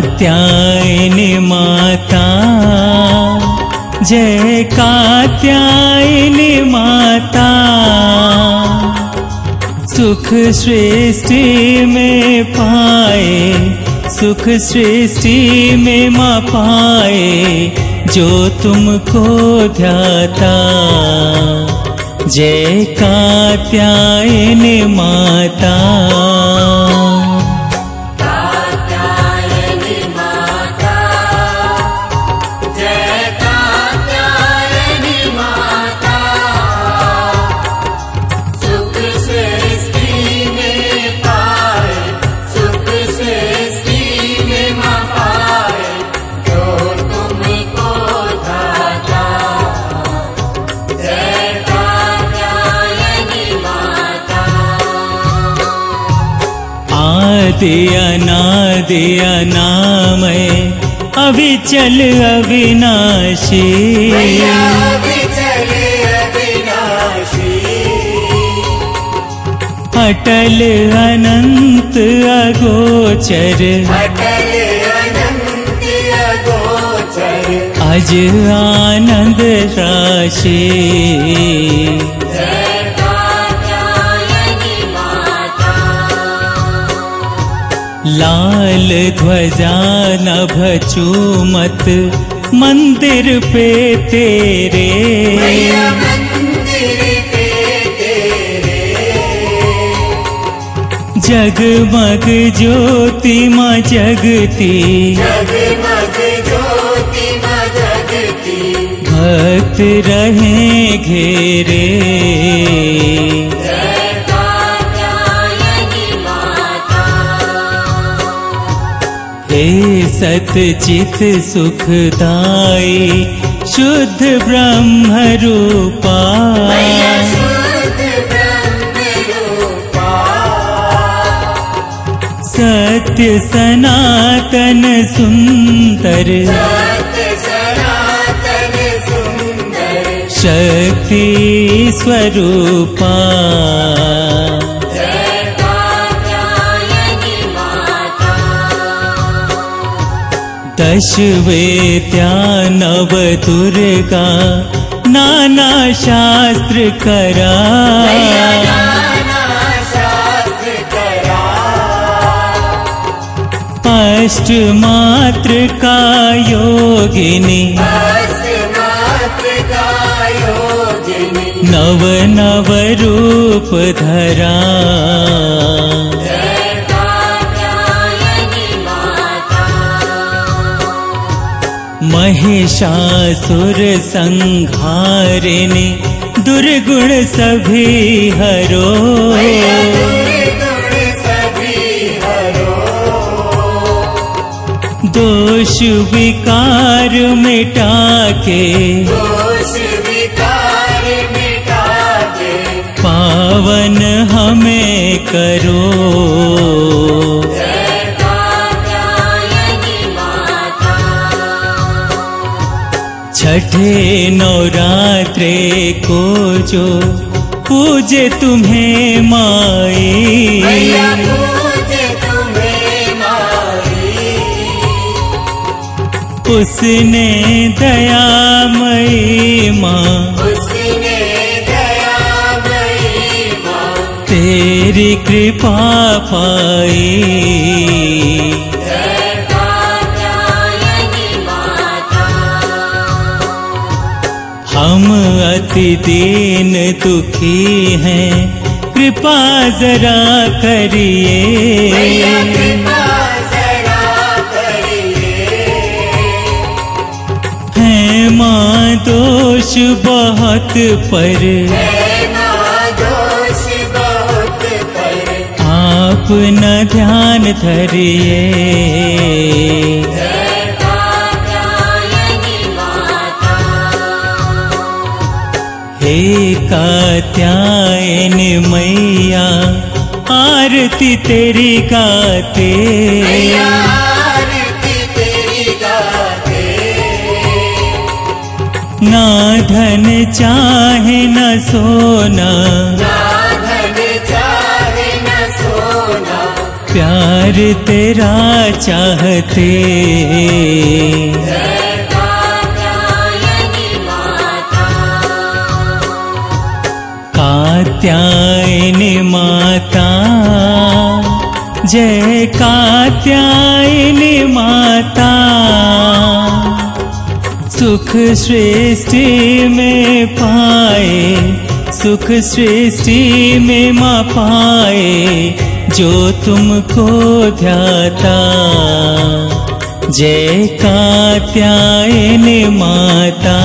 कात्यायनि माता। जय कात्यायनि माता। सुख सृष्टि में पाए, सुख सृष्टि में माँ पाए जो तुमको ध्याता। जय कात्यायनि माता। आदि अनादि अनामय अविचल अविनाशी अटल अनन्त अगोचर। अज अजानन्द राशि। लाल ध्वजा नभ चूमत मंदिर पे तेरे। मंदिर पे तेरे। जगमग ज्योति माँ जगती। जगमग ज्योति माँ जगती। भक्त रहे घेरे। सत्यचित् सुखदाय शुद्ध ब्रह्मरूप। सत्य सनातन सुन्दर शक्ति स्वरूपा। शवेद्या नवदुर्गा नानाशास्त्र करा। अष्टमात्रकायोगिनी नवनवरूप ध धरा महिषासुर संहारिणी दुर्गुण सभी हरो। दोष विकार मिटा के पावन हमें करो। छठे नवरात्रे को जो पूजे तुम्हें माई। पूजे तुम्हें माई। उसने दयामयी माँ। उसने दया मई माँ। तेरी कृपा पाई। अति दीन दुखी हैं कृपा जरा करिए। है माँ दोष बहुत पर। माँ दोष बहुत पर। आप न ध्यान धरिए। हे कात्यायन मैया आरती तेरी गाते। मैया आरती ना धन चाहे न सोना ना धन चाहे न सोना। प्यार तेरा चाहते। जय कात्यायनी माता। सुख सृष्टि में पाए, सुख सृष्टि में माँ पाए जो तुमको ध्याता। जय कात्यायनी माता।